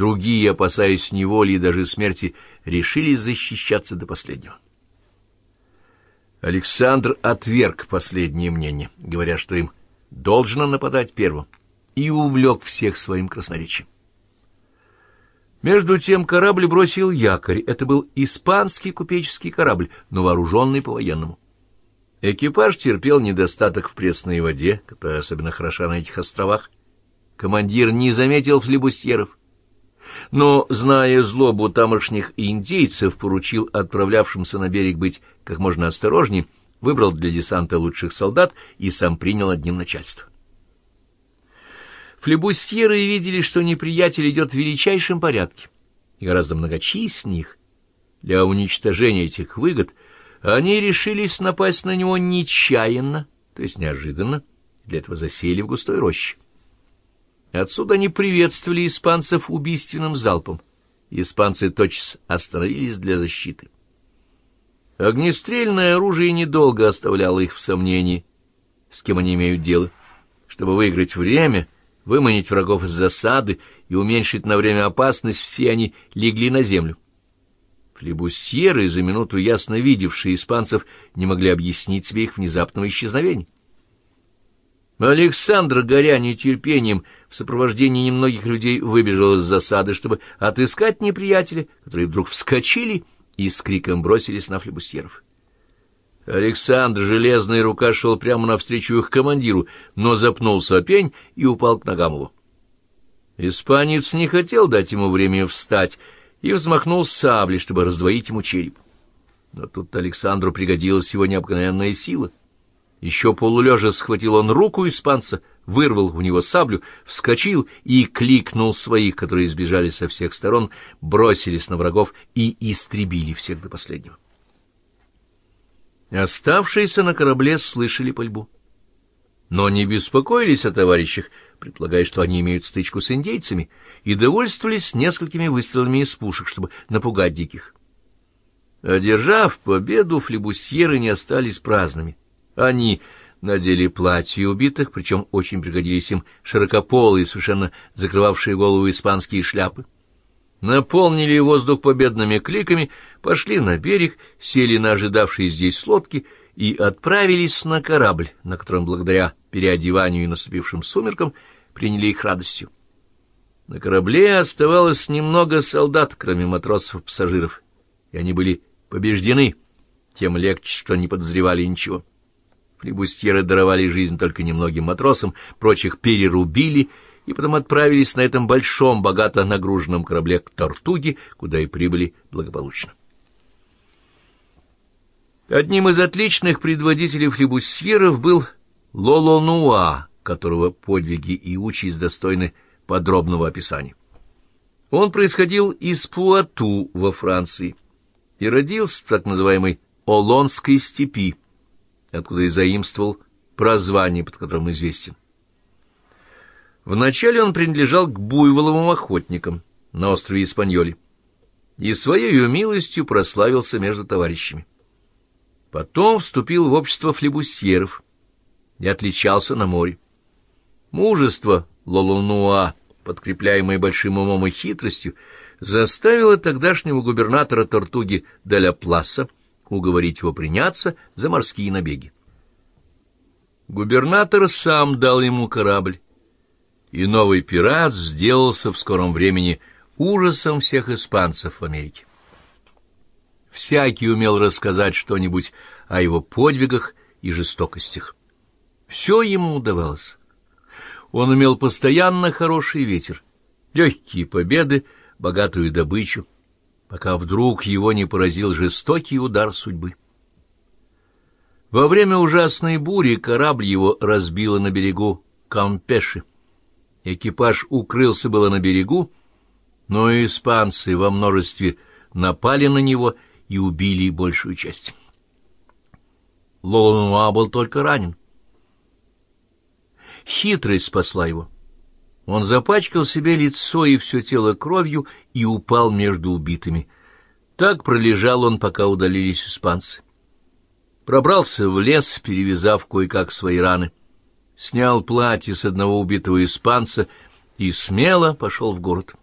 Другие, опасаясь неволи и даже смерти, решились защищаться до последнего. Александр отверг последнее мнение, говоря, что им должно нападать первым, и увлек всех своим красноречием. Между тем корабль бросил якорь. Это был испанский купеческий корабль, но вооруженный по-военному. Экипаж терпел недостаток в пресной воде, которая особенно хороша на этих островах. Командир не заметил флебустьеров, но, зная злобу тамошних индейцев, поручил отправлявшимся на берег быть как можно осторожнее, выбрал для десанта лучших солдат и сам принял над ним начальство. Флебусьеры видели, что неприятель идет в величайшем порядке, и гораздо многочисленнее их. Для уничтожения этих выгод они решились напасть на него нечаянно, то есть неожиданно, для этого засели в густой роще. Отсюда они приветствовали испанцев убийственным залпом. Испанцы тотчас остановились для защиты. Огнестрельное оружие недолго оставляло их в сомнении, с кем они имеют дело. Чтобы выиграть время, выманить врагов из засады и уменьшить на время опасность, все они легли на землю. Флебусьеры, за минуту ясно видевшие испанцев, не могли объяснить себе их внезапного исчезновения. Александр, горя нетерпением, в сопровождении немногих людей выбежал из засады, чтобы отыскать неприятеля, которые вдруг вскочили и с криком бросились на флебусьеров. Александр, железная рука, шел прямо навстречу их командиру, но запнулся о пень и упал к ногам его. Испанец не хотел дать ему время встать и взмахнул саблей, чтобы раздвоить ему череп. Но тут Александру пригодилась его необыкновенная сила — еще полулежа схватил он руку испанца, вырвал у него саблю, вскочил и кликнул своих, которые сбежали со всех сторон, бросились на врагов и истребили всех до последнего. Оставшиеся на корабле слышали пальбу. Но не беспокоились о товарищах, предполагая, что они имеют стычку с индейцами, и довольствовались несколькими выстрелами из пушек, чтобы напугать диких. Одержав победу, флебусьеры не остались праздными. Они надели платья убитых, причем очень пригодились им широкополые, совершенно закрывавшие голову испанские шляпы. Наполнили воздух победными кликами, пошли на берег, сели на ожидавшие здесь лодки и отправились на корабль, на котором, благодаря переодеванию и наступившим сумеркам, приняли их радостью. На корабле оставалось немного солдат, кроме матросов и пассажиров, и они были побеждены, тем легче, что не подозревали ничего. Флебустьеры даровали жизнь только немногим матросам, прочих перерубили и потом отправились на этом большом, богато нагруженном корабле к Тортуге, куда и прибыли благополучно. Одним из отличных предводителей флебусьеров был Лолонуа, которого подвиги и участь достойны подробного описания. Он происходил из Пуату во Франции и родился в так называемой Олонской степи, откуда и заимствовал прозвание, под которым известен. Вначале он принадлежал к буйволовым охотникам на острове Испаньоли и своей милостью прославился между товарищами. Потом вступил в общество флебусьеров и отличался на море. Мужество Лолунуа, подкрепляемое большим умом и хитростью, заставило тогдашнего губернатора Тортуги Деля Пласа уговорить его приняться за морские набеги. Губернатор сам дал ему корабль, и новый пират сделался в скором времени ужасом всех испанцев в Америке. Всякий умел рассказать что-нибудь о его подвигах и жестокостях. Все ему удавалось. Он имел постоянно хороший ветер, легкие победы, богатую добычу, пока вдруг его не поразил жестокий удар судьбы. Во время ужасной бури корабль его разбило на берегу Кампеши. Экипаж укрылся было на берегу, но испанцы во множестве напали на него и убили большую часть. Лолануа был только ранен. Хитрость спасла его. Он запачкал себе лицо и все тело кровью и упал между убитыми. Так пролежал он, пока удалились испанцы. Пробрался в лес, перевязав кое-как свои раны, снял платье с одного убитого испанца и смело пошел в город.